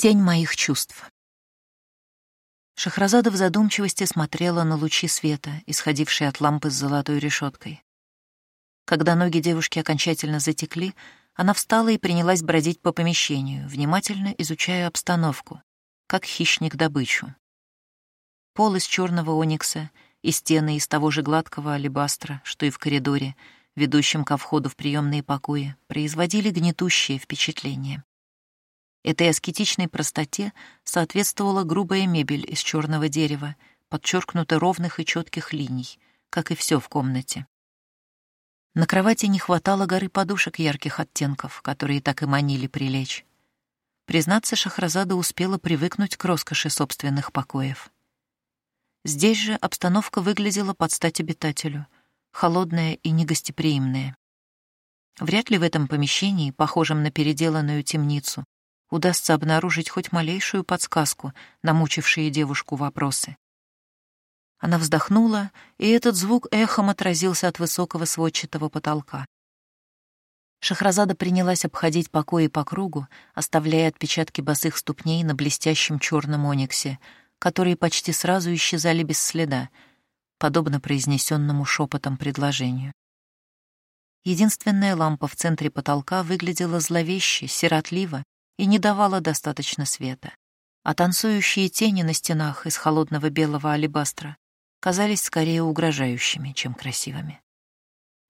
Тень моих чувств. Шахразада в задумчивости смотрела на лучи света, исходившие от лампы с золотой решеткой. Когда ноги девушки окончательно затекли, она встала и принялась бродить по помещению, внимательно изучая обстановку, как хищник добычу. Пол из черного оникса и стены из того же гладкого алебастра, что и в коридоре, ведущем ко входу в приемные покои, производили гнетущее впечатление. Этой аскетичной простоте соответствовала грубая мебель из черного дерева, подчеркнута ровных и четких линий, как и все в комнате. На кровати не хватало горы подушек ярких оттенков, которые так и манили прилечь. Признаться, Шахразада успела привыкнуть к роскоши собственных покоев. Здесь же обстановка выглядела под стать обитателю, холодная и негостеприимная. Вряд ли в этом помещении, похожем на переделанную темницу, удастся обнаружить хоть малейшую подсказку на мучившие девушку вопросы. Она вздохнула, и этот звук эхом отразился от высокого сводчатого потолка. Шахразада принялась обходить покои по кругу, оставляя отпечатки босых ступней на блестящем черном ониксе, которые почти сразу исчезали без следа, подобно произнесенному шепотом предложению. Единственная лампа в центре потолка выглядела зловеще, сиротливо и не давала достаточно света, а танцующие тени на стенах из холодного белого алебастра казались скорее угрожающими, чем красивыми.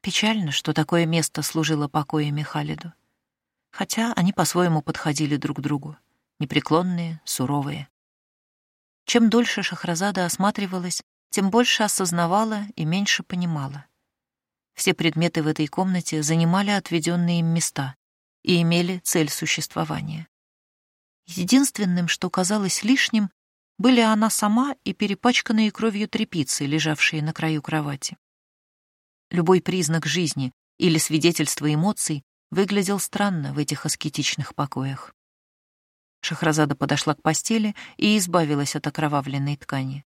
Печально, что такое место служило покоями Халиду. Хотя они по-своему подходили друг к другу, непреклонные, суровые. Чем дольше Шахразада осматривалась, тем больше осознавала и меньше понимала. Все предметы в этой комнате занимали отведенные им места, и имели цель существования. Единственным, что казалось лишним, были она сама и перепачканные кровью тряпицы, лежавшие на краю кровати. Любой признак жизни или свидетельство эмоций выглядел странно в этих аскетичных покоях. Шахразада подошла к постели и избавилась от окровавленной ткани.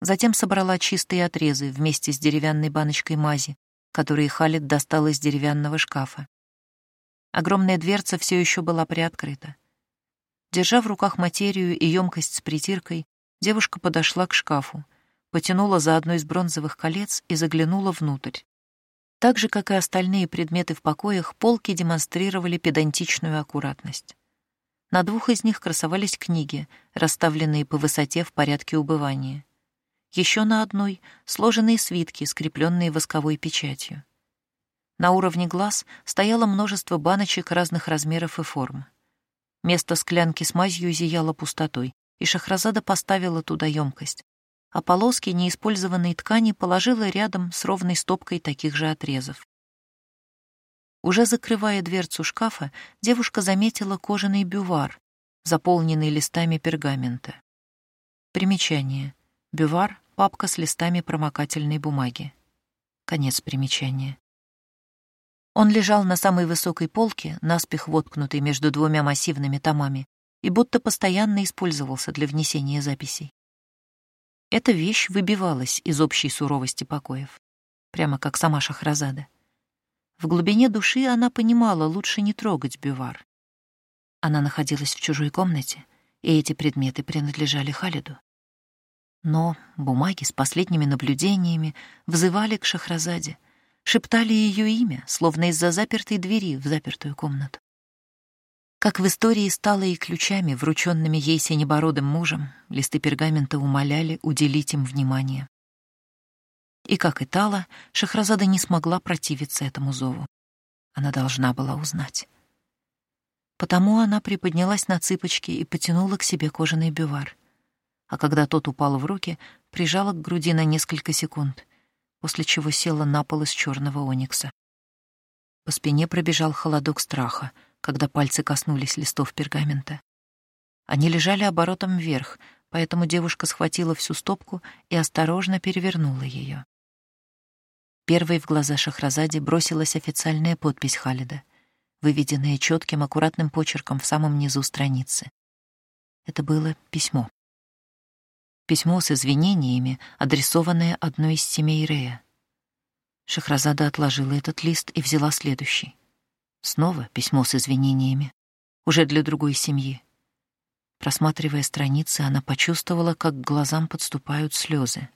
Затем собрала чистые отрезы вместе с деревянной баночкой мази, которые Халид достал из деревянного шкафа. Огромная дверца все еще была приоткрыта. Держа в руках материю и емкость с притиркой, девушка подошла к шкафу, потянула за одно из бронзовых колец и заглянула внутрь. Так же, как и остальные предметы в покоях, полки демонстрировали педантичную аккуратность. На двух из них красовались книги, расставленные по высоте в порядке убывания. Еще на одной — сложенные свитки, скрепленные восковой печатью. На уровне глаз стояло множество баночек разных размеров и форм. Место склянки с мазью зияло пустотой, и Шахразада поставила туда емкость, а полоски неиспользованной ткани положила рядом с ровной стопкой таких же отрезов. Уже закрывая дверцу шкафа, девушка заметила кожаный бювар, заполненный листами пергамента. Примечание. Бювар — папка с листами промокательной бумаги. Конец примечания. Он лежал на самой высокой полке, наспех воткнутый между двумя массивными томами, и будто постоянно использовался для внесения записей. Эта вещь выбивалась из общей суровости покоев, прямо как сама Шахразада. В глубине души она понимала, лучше не трогать бювар. Она находилась в чужой комнате, и эти предметы принадлежали Халиду. Но бумаги с последними наблюдениями взывали к Шахразаде — шептали ее имя, словно из-за запертой двери в запертую комнату. Как в истории стало и ключами, врученными ей синебородым мужем, листы пергамента умоляли уделить им внимание. И, как и Тала, Шахразада не смогла противиться этому зову. Она должна была узнать. Потому она приподнялась на цыпочки и потянула к себе кожаный бювар. А когда тот упал в руки, прижала к груди на несколько секунд — после чего села на пол из черного оникса. По спине пробежал холодок страха, когда пальцы коснулись листов пергамента. Они лежали оборотом вверх, поэтому девушка схватила всю стопку и осторожно перевернула ее. Первой в глаза Шахразаде бросилась официальная подпись Халида, выведенная четким, аккуратным почерком в самом низу страницы. Это было письмо. Письмо с извинениями, адресованное одной из семей Рея. Шахразада отложила этот лист и взяла следующий. Снова письмо с извинениями. Уже для другой семьи. Просматривая страницы, она почувствовала, как к глазам подступают слезы.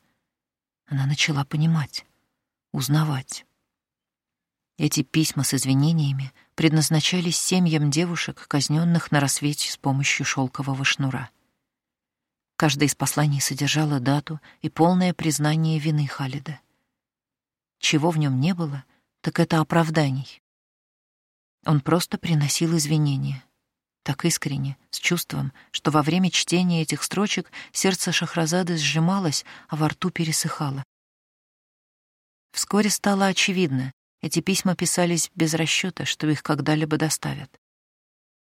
Она начала понимать, узнавать. Эти письма с извинениями предназначались семьям девушек, казненных на рассвете с помощью шелкового шнура. Каждое из посланий содержало дату и полное признание вины Халида. Чего в нем не было, так это оправданий. Он просто приносил извинения. Так искренне, с чувством, что во время чтения этих строчек сердце Шахразады сжималось, а во рту пересыхало. Вскоре стало очевидно, эти письма писались без расчета, что их когда-либо доставят.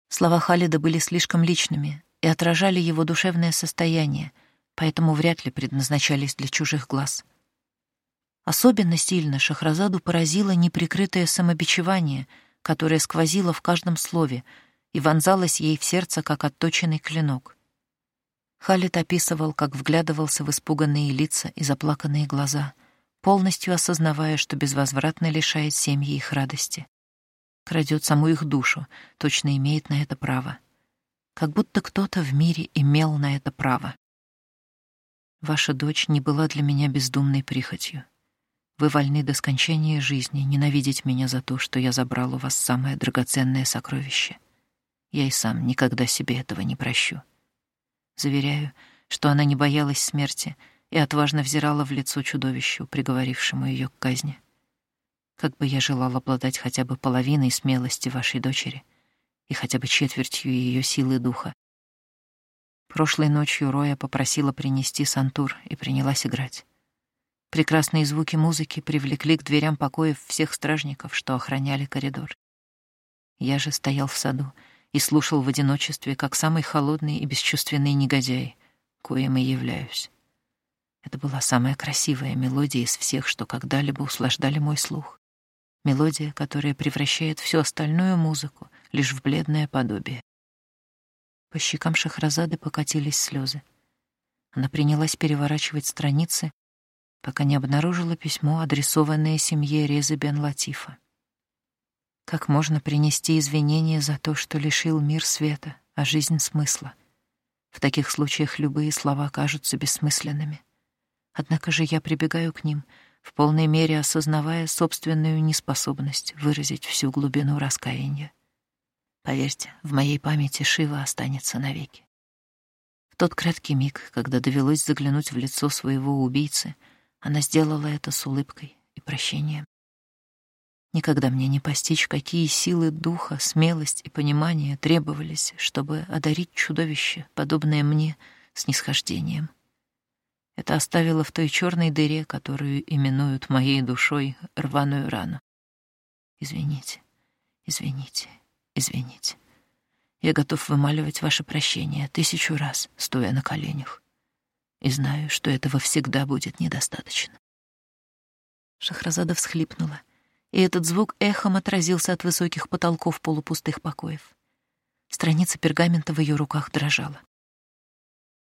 Слова Халида были слишком личными и отражали его душевное состояние, поэтому вряд ли предназначались для чужих глаз. Особенно сильно Шахразаду поразило неприкрытое самобичевание, которое сквозило в каждом слове и вонзалось ей в сердце, как отточенный клинок. Халид описывал, как вглядывался в испуганные лица и заплаканные глаза — полностью осознавая, что безвозвратно лишает семьи их радости. Крадет саму их душу, точно имеет на это право. Как будто кто-то в мире имел на это право. Ваша дочь не была для меня бездумной прихотью. Вы вольны до скончания жизни ненавидеть меня за то, что я забрал у вас самое драгоценное сокровище. Я и сам никогда себе этого не прощу. Заверяю, что она не боялась смерти — и отважно взирала в лицо чудовищу, приговорившему ее к казни. Как бы я желал обладать хотя бы половиной смелости вашей дочери и хотя бы четвертью ее силы духа. Прошлой ночью Роя попросила принести сантур и принялась играть. Прекрасные звуки музыки привлекли к дверям покоев всех стражников, что охраняли коридор. Я же стоял в саду и слушал в одиночестве, как самый холодный и бесчувственный негодяй, коим и являюсь. Это была самая красивая мелодия из всех, что когда-либо услаждали мой слух. Мелодия, которая превращает всю остальную музыку лишь в бледное подобие. По щекам Шахразады покатились слезы. Она принялась переворачивать страницы, пока не обнаружила письмо, адресованное семье Резы бен Латифа. Как можно принести извинения за то, что лишил мир света, а жизнь смысла? В таких случаях любые слова кажутся бессмысленными. Однако же я прибегаю к ним, в полной мере осознавая собственную неспособность выразить всю глубину раскаяния. Поверьте, в моей памяти Шива останется навеки. В тот краткий миг, когда довелось заглянуть в лицо своего убийцы, она сделала это с улыбкой и прощением. Никогда мне не постичь, какие силы духа, смелость и понимание требовались, чтобы одарить чудовище, подобное мне, снисхождением. Это оставило в той черной дыре, которую именуют моей душой, рваную рану. Извините, извините, извините. Я готов вымаливать ваше прощение тысячу раз, стоя на коленях. И знаю, что этого всегда будет недостаточно. Шахразада всхлипнула, и этот звук эхом отразился от высоких потолков полупустых покоев. Страница пергамента в ее руках дрожала.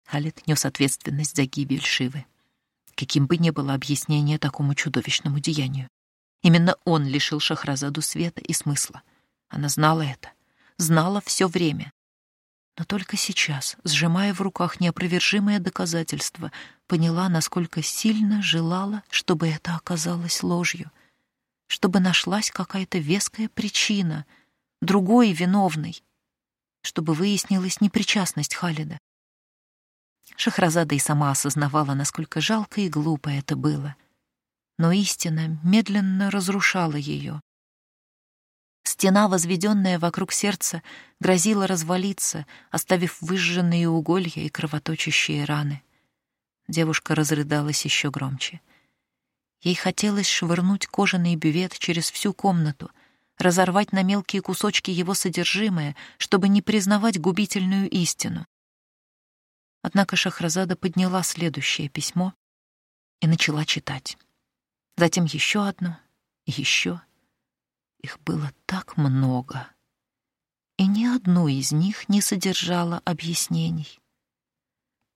Халид нес ответственность за гибель Шивы. Каким бы ни было объяснение такому чудовищному деянию. Именно он лишил Шахразаду света и смысла. Она знала это, знала все время. Но только сейчас, сжимая в руках неопровержимое доказательство, поняла, насколько сильно желала, чтобы это оказалось ложью, чтобы нашлась какая-то веская причина, другой виновный, чтобы выяснилась непричастность Халида. Шахразада и сама осознавала, насколько жалко и глупо это было. Но истина медленно разрушала ее. Стена, возведенная вокруг сердца, грозила развалиться, оставив выжженные уголья и кровоточащие раны. Девушка разрыдалась еще громче. Ей хотелось швырнуть кожаный бювет через всю комнату, разорвать на мелкие кусочки его содержимое, чтобы не признавать губительную истину. Однако Шахразада подняла следующее письмо и начала читать. Затем еще одно еще. Их было так много, и ни одно из них не содержало объяснений.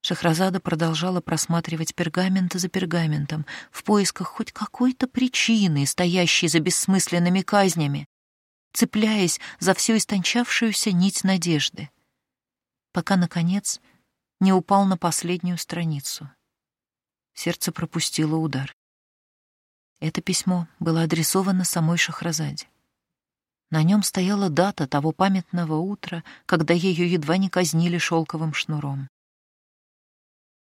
Шахразада продолжала просматривать пергамент за пергаментом в поисках хоть какой-то причины, стоящей за бессмысленными казнями, цепляясь за всю истончавшуюся нить надежды. пока, наконец, не упал на последнюю страницу. Сердце пропустило удар. Это письмо было адресовано самой Шахразаде. На нем стояла дата того памятного утра, когда ее едва не казнили шелковым шнуром.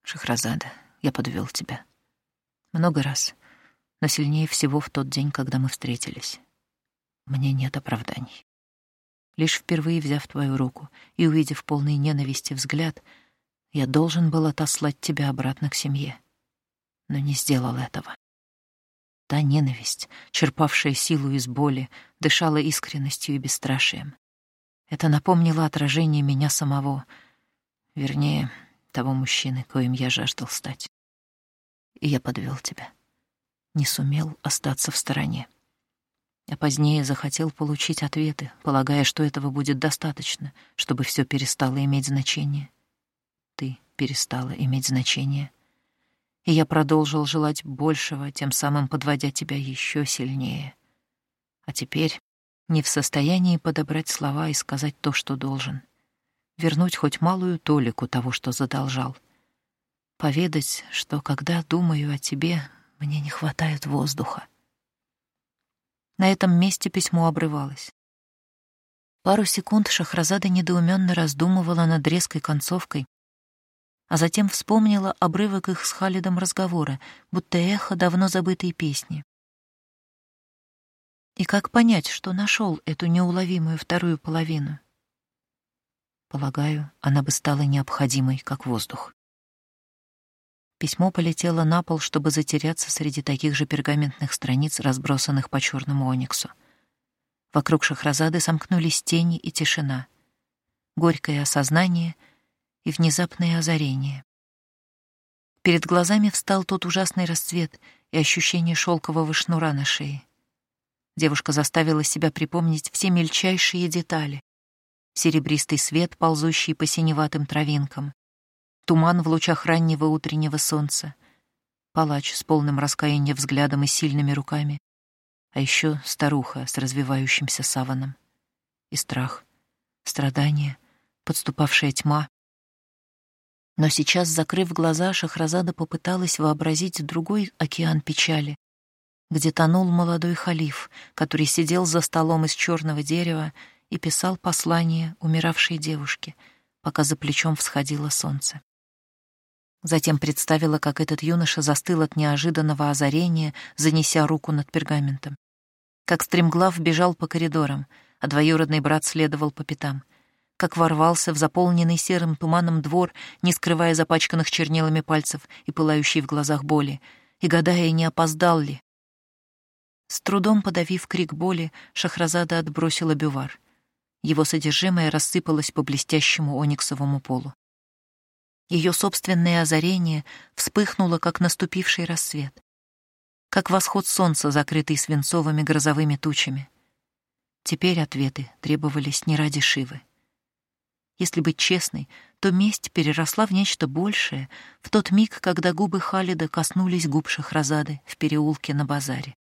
«Шахразада, я подвел тебя. Много раз, но сильнее всего в тот день, когда мы встретились. Мне нет оправданий. Лишь впервые взяв твою руку и увидев полный ненависти взгляд, я должен был отослать тебя обратно к семье, но не сделал этого. Та ненависть, черпавшая силу из боли, дышала искренностью и бесстрашием. Это напомнило отражение меня самого, вернее, того мужчины, коим я жаждал стать. И я подвел тебя. Не сумел остаться в стороне. А позднее захотел получить ответы, полагая, что этого будет достаточно, чтобы все перестало иметь значение. Ты перестала иметь значение — и я продолжил желать большего, тем самым подводя тебя еще сильнее. А теперь не в состоянии подобрать слова и сказать то, что должен. Вернуть хоть малую толику того, что задолжал. Поведать, что когда думаю о тебе, мне не хватает воздуха. На этом месте письмо обрывалось. Пару секунд Шахразада недоуменно раздумывала над резкой концовкой, а затем вспомнила обрывок их с Халидом разговора, будто эхо давно забытой песни. И как понять, что нашел эту неуловимую вторую половину? Полагаю, она бы стала необходимой, как воздух. Письмо полетело на пол, чтобы затеряться среди таких же пергаментных страниц, разбросанных по черному ониксу. Вокруг Шахразады сомкнулись тени и тишина. Горькое осознание — и внезапное озарение. Перед глазами встал тот ужасный расцвет и ощущение шелкового шнура на шее. Девушка заставила себя припомнить все мельчайшие детали. Серебристый свет, ползущий по синеватым травинкам, туман в лучах раннего утреннего солнца, палач с полным раскаянием взглядом и сильными руками, а еще старуха с развивающимся саваном. И страх, страдание, подступавшая тьма, но сейчас, закрыв глаза, Шахразада попыталась вообразить другой океан печали, где тонул молодой халиф, который сидел за столом из черного дерева и писал послание умиравшей девушке, пока за плечом всходило солнце. Затем представила, как этот юноша застыл от неожиданного озарения, занеся руку над пергаментом. Как стремглав бежал по коридорам, а двоюродный брат следовал по пятам — как ворвался в заполненный серым туманом двор, не скрывая запачканных чернилами пальцев и пылающей в глазах боли, и гадая, не опоздал ли. С трудом подавив крик боли, Шахразада отбросила бювар. Его содержимое рассыпалось по блестящему ониксовому полу. Ее собственное озарение вспыхнуло, как наступивший рассвет, как восход солнца, закрытый свинцовыми грозовыми тучами. Теперь ответы требовались не ради Шивы. Если быть честной, то месть переросла в нечто большее в тот миг, когда губы Халида коснулись губ Шахразады в переулке на базаре.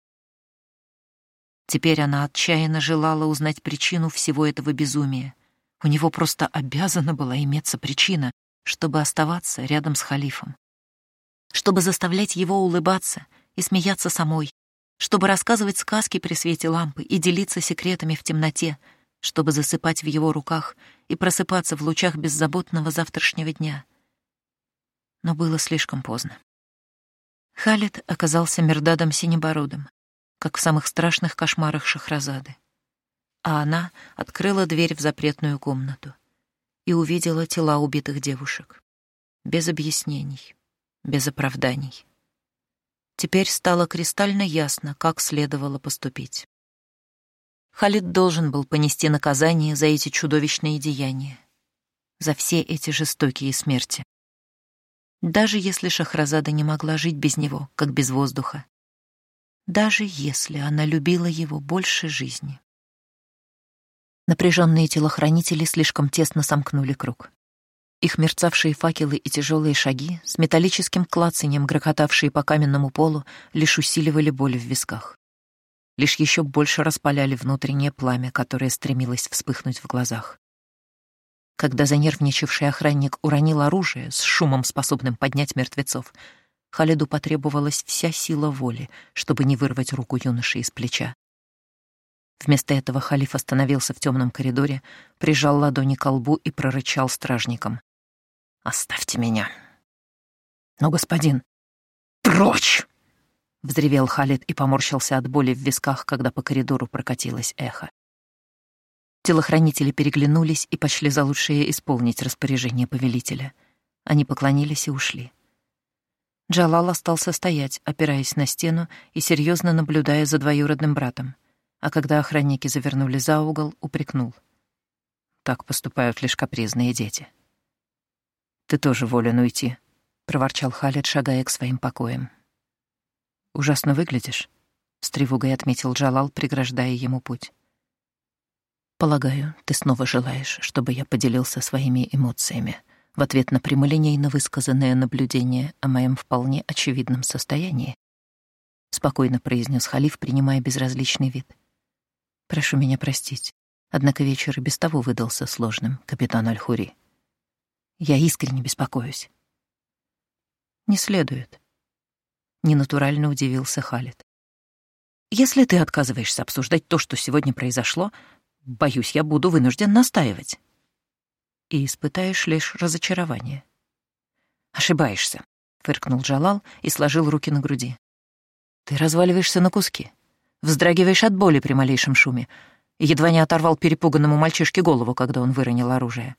Теперь она отчаянно желала узнать причину всего этого безумия. У него просто обязана была иметься причина, чтобы оставаться рядом с халифом. Чтобы заставлять его улыбаться и смеяться самой, чтобы рассказывать сказки при свете лампы и делиться секретами в темноте — чтобы засыпать в его руках и просыпаться в лучах беззаботного завтрашнего дня. Но было слишком поздно. Халид оказался Мердадом Синебородым, как в самых страшных кошмарах Шахразады. А она открыла дверь в запретную комнату и увидела тела убитых девушек. Без объяснений, без оправданий. Теперь стало кристально ясно, как следовало поступить. Халид должен был понести наказание за эти чудовищные деяния, за все эти жестокие смерти. Даже если Шахразада не могла жить без него, как без воздуха. Даже если она любила его больше жизни. Напряженные телохранители слишком тесно сомкнули круг. Их мерцавшие факелы и тяжелые шаги с металлическим клацаньем, грохотавшие по каменному полу, лишь усиливали боль в висках лишь еще больше распаляли внутреннее пламя, которое стремилось вспыхнуть в глазах. Когда занервничавший охранник уронил оружие с шумом, способным поднять мертвецов, Халиду потребовалась вся сила воли, чтобы не вырвать руку юноши из плеча. Вместо этого халиф остановился в темном коридоре, прижал ладони к лбу и прорычал стражникам. «Оставьте меня!» «Но, господин...» «Прочь!» — взревел Халид и поморщился от боли в висках, когда по коридору прокатилось эхо. Телохранители переглянулись и пошли за лучшее исполнить распоряжение повелителя. Они поклонились и ушли. Джалал остался стоять, опираясь на стену и серьезно наблюдая за двоюродным братом, а когда охранники завернули за угол, упрекнул. Так поступают лишь капризные дети. «Ты тоже волен уйти», — проворчал Халид, шагая к своим покоям. «Ужасно выглядишь», — с тревогой отметил Джалал, преграждая ему путь. Полагаю, ты снова желаешь, чтобы я поделился своими эмоциями в ответ на прямолинейно высказанное наблюдение о моем вполне очевидном состоянии? Спокойно произнес халиф, принимая безразличный вид. Прошу меня простить, однако вечер и без того выдался сложным, капитан Аль-Хури. Я искренне беспокоюсь. Не следует. Ненатурально удивился Халид. Если ты отказываешься обсуждать то, что сегодня произошло, Боюсь, я буду вынужден настаивать. И испытаешь лишь разочарование. Ошибаешься, фыркнул Джалал и сложил руки на груди. Ты разваливаешься на куски, вздрагиваешь от боли при малейшем шуме, едва не оторвал перепуганному мальчишке голову, когда он выронил оружие.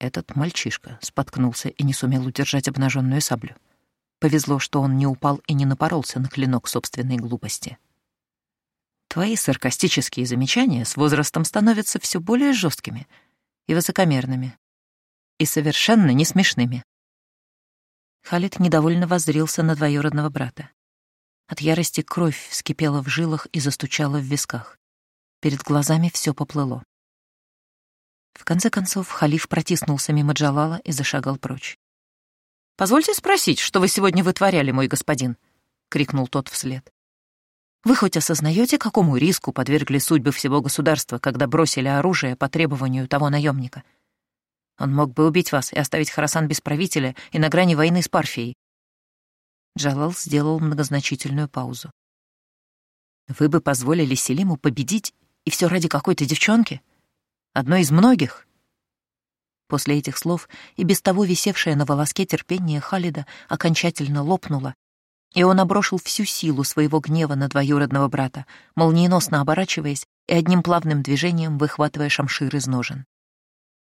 Этот мальчишка споткнулся и не сумел удержать обнаженную саблю. Повезло, что он не упал и не напоролся на клинок собственной глупости. Твои саркастические замечания с возрастом становятся все более жесткими и высокомерными, и совершенно не смешными. Халид недовольно воззрился на двоюродного брата. От ярости кровь вскипела в жилах и застучала в висках. Перед глазами все поплыло. В конце концов, халиф протиснулся мимо Джалала и зашагал прочь. «Позвольте спросить, что вы сегодня вытворяли, мой господин?» — крикнул тот вслед. Вы хоть осознаете, какому риску подвергли судьбы всего государства, когда бросили оружие по требованию того наемника? Он мог бы убить вас и оставить Харасан без правителя и на грани войны с Парфией. Джалал сделал многозначительную паузу. Вы бы позволили Селиму победить, и все ради какой-то девчонки? Одной из многих? После этих слов и без того висевшее на волоске терпение Халида окончательно лопнуло, и он оброшил всю силу своего гнева на двоюродного брата, молниеносно оборачиваясь и одним плавным движением выхватывая шамшир из ножен.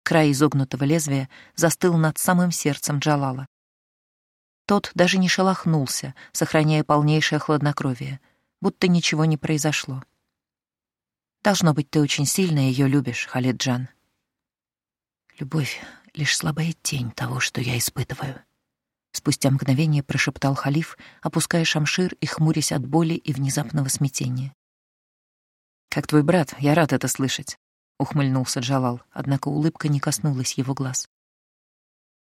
Край изогнутого лезвия застыл над самым сердцем Джалала. Тот даже не шелохнулся, сохраняя полнейшее хладнокровие, будто ничего не произошло. «Должно быть, ты очень сильно ее любишь, Халиджан». «Любовь — лишь слабая тень того, что я испытываю», Спустя мгновение прошептал халиф, опуская шамшир и хмурясь от боли и внезапного смятения. «Как твой брат, я рад это слышать», — ухмыльнулся Джалал, однако улыбка не коснулась его глаз.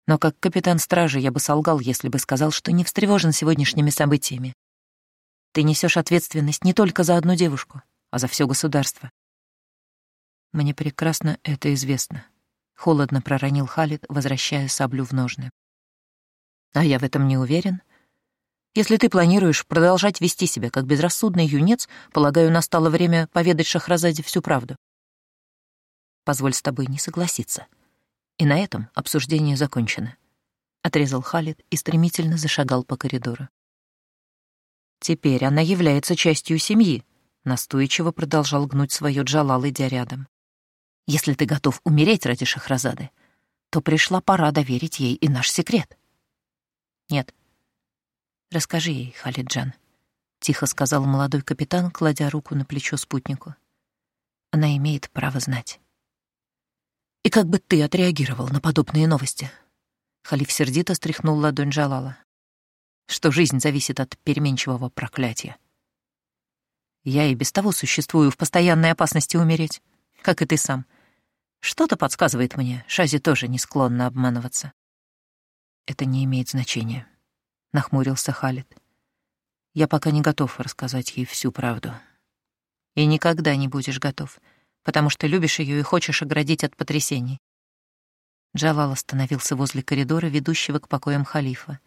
«Но как капитан стражи я бы солгал, если бы сказал, что не встревожен сегодняшними событиями. Ты несешь ответственность не только за одну девушку, а за все государство». «Мне прекрасно это известно», — холодно проронил Халид, возвращая саблю в ножны. А я в этом не уверен. Если ты планируешь продолжать вести себя как безрассудный юнец, полагаю, настало время поведать Шахразаде всю правду. Позволь с тобой не согласиться. И на этом обсуждение закончено. Отрезал Халид и стремительно зашагал по коридору. Теперь она является частью семьи, настойчиво продолжал гнуть свое Джалал, идя рядом. Если ты готов умереть ради Шахразады, то пришла пора доверить ей и наш секрет. Нет. Расскажи ей, Халиджан, тихо сказал молодой капитан, кладя руку на плечо спутнику. Она имеет право знать. И как бы ты отреагировал на подобные новости? Халиф сердито стряхнул ладонь Джалала. Что жизнь зависит от переменчивого проклятия. Я и без того существую в постоянной опасности умереть, как и ты сам. Что-то подсказывает мне, Шази тоже не склонна обманываться. «Это не имеет значения», — нахмурился Халид. «Я пока не готов рассказать ей всю правду». «И никогда не будешь готов, потому что любишь ее и хочешь оградить от потрясений. Джалал остановился возле коридора, ведущего к покоям халифа.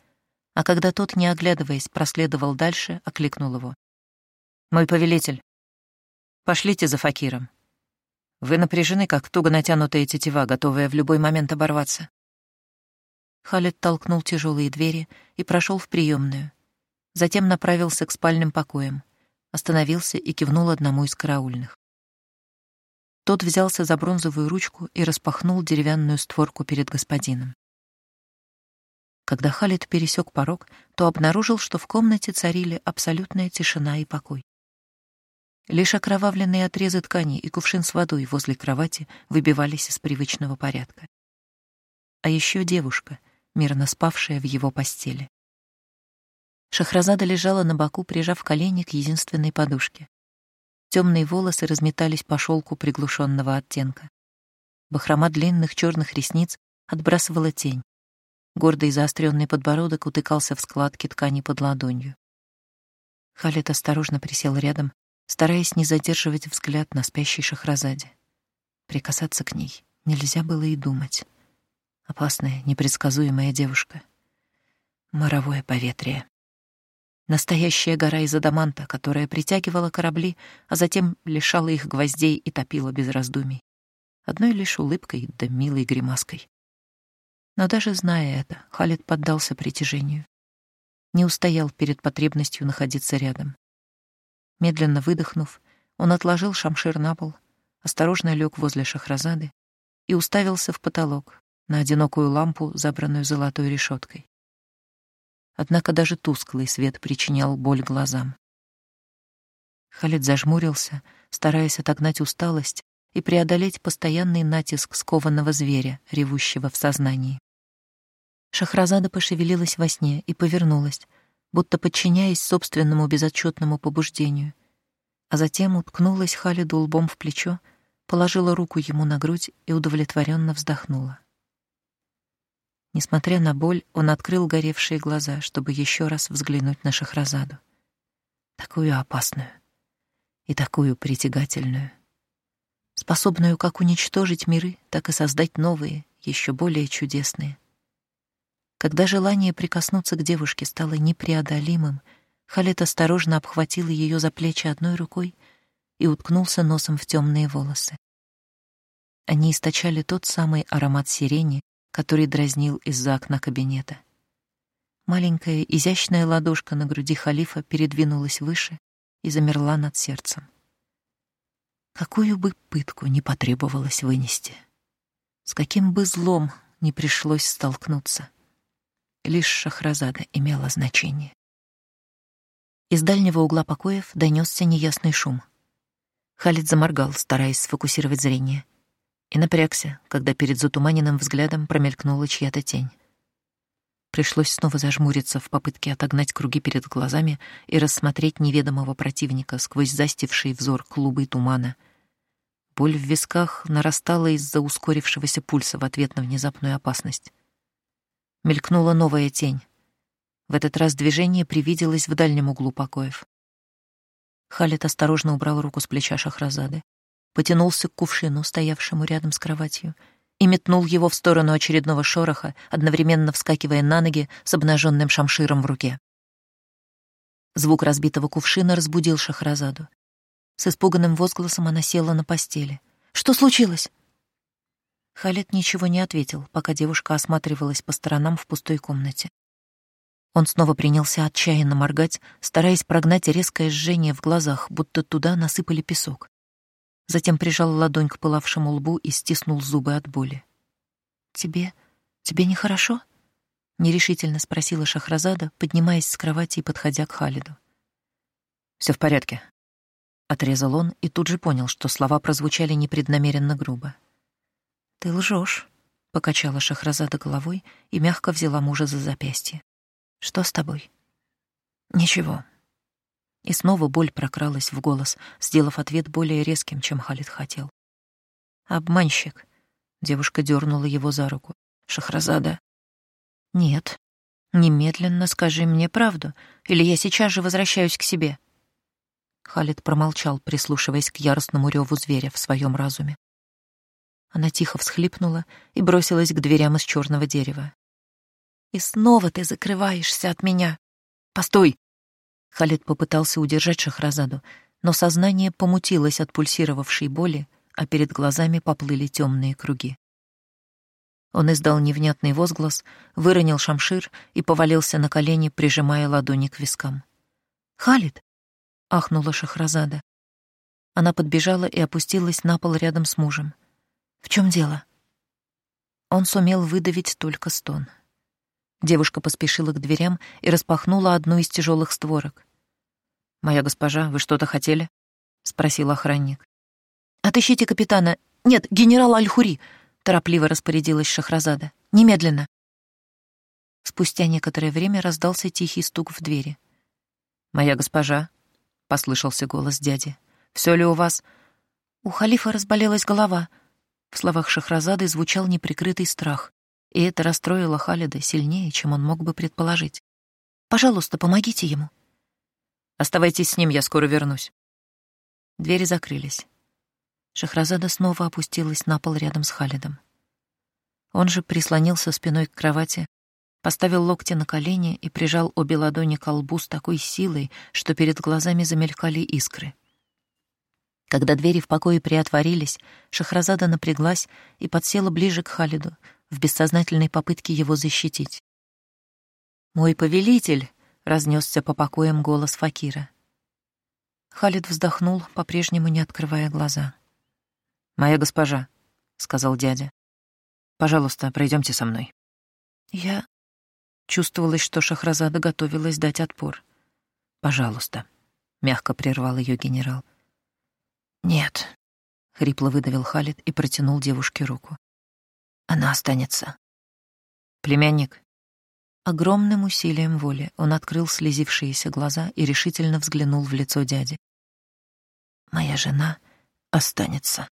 А когда тот, не оглядываясь, проследовал дальше, окликнул его. «Мой повелитель, пошлите за факиром. Вы напряжены, как туго натянутая тетива, готовая в любой момент оборваться». Халид толкнул тяжелые двери и прошел в приемную. Затем направился к спальным покоям, остановился и кивнул одному из караульных. Тот взялся за бронзовую ручку и распахнул деревянную створку перед господином. Когда Халид пересек порог, то обнаружил, что в комнате царили абсолютная тишина и покой. Лишь окровавленные отрезы ткани и кувшин с водой возле кровати выбивались из привычного порядка. А еще девушка, мирно спавшая в его постели. Шахразада лежала на боку, прижав колени к единственной подушке. Темные волосы разметались по шелку приглушенного оттенка. Бахрома длинных черных ресниц отбрасывала тень. Гордый заостренный подбородок утыкался в складки ткани под ладонью. Халид осторожно присел рядом, стараясь не задерживать взгляд на спящей Шахразаде. Прикасаться к ней нельзя было и думать. Опасная, непредсказуемая девушка. Моровое поветрие. Настоящая гора из адаманта, которая притягивала корабли, а затем лишала их гвоздей и топила без раздумий. Одной лишь улыбкой да милой гримаской. Но даже зная это, Халид поддался притяжению. Не устоял перед потребностью находиться рядом. Медленно выдохнув, он отложил шамшир на пол, осторожно лег возле Шахразады и уставился в потолок на одинокую лампу, забранную золотой решеткой однако даже тусклый свет причинял боль глазам. Халид зажмурился, стараясь отогнать усталость и преодолеть постоянный натиск скованного зверя, ревущего в сознании. Шахразада пошевелилась во сне и повернулась, будто подчиняясь собственному безотчетному побуждению, а затем уткнулась Халиду лбом в плечо, положила руку ему на грудь и удовлетворенно вздохнула. Несмотря на боль, он открыл горевшие глаза, чтобы еще раз взглянуть на Шахразаду. Такую опасную и такую притягательную, способную как уничтожить миры, так и создать новые, еще более чудесные. Когда желание прикоснуться к девушке стало непреодолимым, Халет осторожно обхватил ее за плечи одной рукой и уткнулся носом в темные волосы. Они источали тот самый аромат сирени, который дразнил из-за окна кабинета. Маленькая изящная ладошка на груди халифа передвинулась выше и замерла над сердцем. Какую бы пытку не потребовалось вынести, с каким бы злом не пришлось столкнуться, лишь Шахразада имела значение. Из дальнего угла покоев донесся неясный шум. Халид заморгал, стараясь сфокусировать зрение — и напрягся, когда перед затуманенным взглядом промелькнула чья-то тень. Пришлось снова зажмуриться в попытке отогнать круги перед глазами и рассмотреть неведомого противника сквозь застивший взор клубы тумана. Боль в висках нарастала из-за ускорившегося пульса в ответ на внезапную опасность. Мелькнула новая тень. В этот раз движение привиделось в дальнем углу покоев. Халит осторожно убрал руку с плеча Шахразады потянулся к кувшину, стоявшему рядом с кроватью, и метнул его в сторону очередного шороха, одновременно вскакивая на ноги с обнаженным шамширом в руке. Звук разбитого кувшина разбудил Шахразаду. С испуганным возгласом она села на постели. «Что случилось?» Халет ничего не ответил, пока девушка осматривалась по сторонам в пустой комнате. Он снова принялся отчаянно моргать, стараясь прогнать резкое жжение в глазах, будто туда насыпали песок затем прижал ладонь к пылавшему лбу и стиснул зубы от боли. «Тебе... тебе нехорошо?» — нерешительно спросила Шахразада, поднимаясь с кровати и подходя к Халиду. Все в порядке», — отрезал он и тут же понял, что слова прозвучали непреднамеренно грубо. «Ты лжешь», — покачала Шахразада головой и мягко взяла мужа за запястье. «Что с тобой?» «Ничего», и снова боль прокралась в голос, сделав ответ более резким, чем Халид хотел. «Обманщик!» — девушка дернула его за руку. «Шахразада!» «Нет. Немедленно скажи мне правду, или я сейчас же возвращаюсь к себе». Халид промолчал, прислушиваясь к яростному реву зверя в своем разуме. Она тихо всхлипнула и бросилась к дверям из черного дерева. «И снова ты закрываешься от меня!» «Постой!» Халид попытался удержать Шахразаду, но сознание помутилось от пульсировавшей боли, а перед глазами поплыли темные круги. Он издал невнятный возглас, выронил шамшир и повалился на колени, прижимая ладони к вискам. «Халид!» — ахнула Шахразада. Она подбежала и опустилась на пол рядом с мужем. «В чем дело?» Он сумел выдавить только стон. Девушка поспешила к дверям и распахнула одну из тяжелых створок. «Моя госпожа, вы что-то хотели?» — спросил охранник. «Отыщите капитана. Нет, генерала Аль-Хури!» — торопливо распорядилась Шахразада. «Немедленно!» Спустя некоторое время раздался тихий стук в двери. «Моя госпожа», — послышался голос дяди, — «все ли у вас?» У халифа разболелась голова. В словах Шахразады звучал неприкрытый страх, и это расстроило Халида сильнее, чем он мог бы предположить. «Пожалуйста, помогите ему». «Оставайтесь с ним, я скоро вернусь». Двери закрылись. Шахразада снова опустилась на пол рядом с Халидом. Он же прислонился спиной к кровати, поставил локти на колени и прижал обе ладони к лбу с такой силой, что перед глазами замелькали искры. Когда двери в покое приотворились, Шахразада напряглась и подсела ближе к Халиду в бессознательной попытке его защитить. «Мой повелитель!» — разнесся по покоям голос Факира. Халид вздохнул, по-прежнему не открывая глаза. «Моя госпожа», — сказал дядя, — «пожалуйста, пройдемте со мной». «Я...» Чувствовалось, что Шахразада готовилась дать отпор. «Пожалуйста», — мягко прервал ее генерал. «Нет», — хрипло выдавил Халид и протянул девушке руку. «Она останется». «Племянник». Огромным усилием воли он открыл слезившиеся глаза и решительно взглянул в лицо дяди. «Моя жена останется».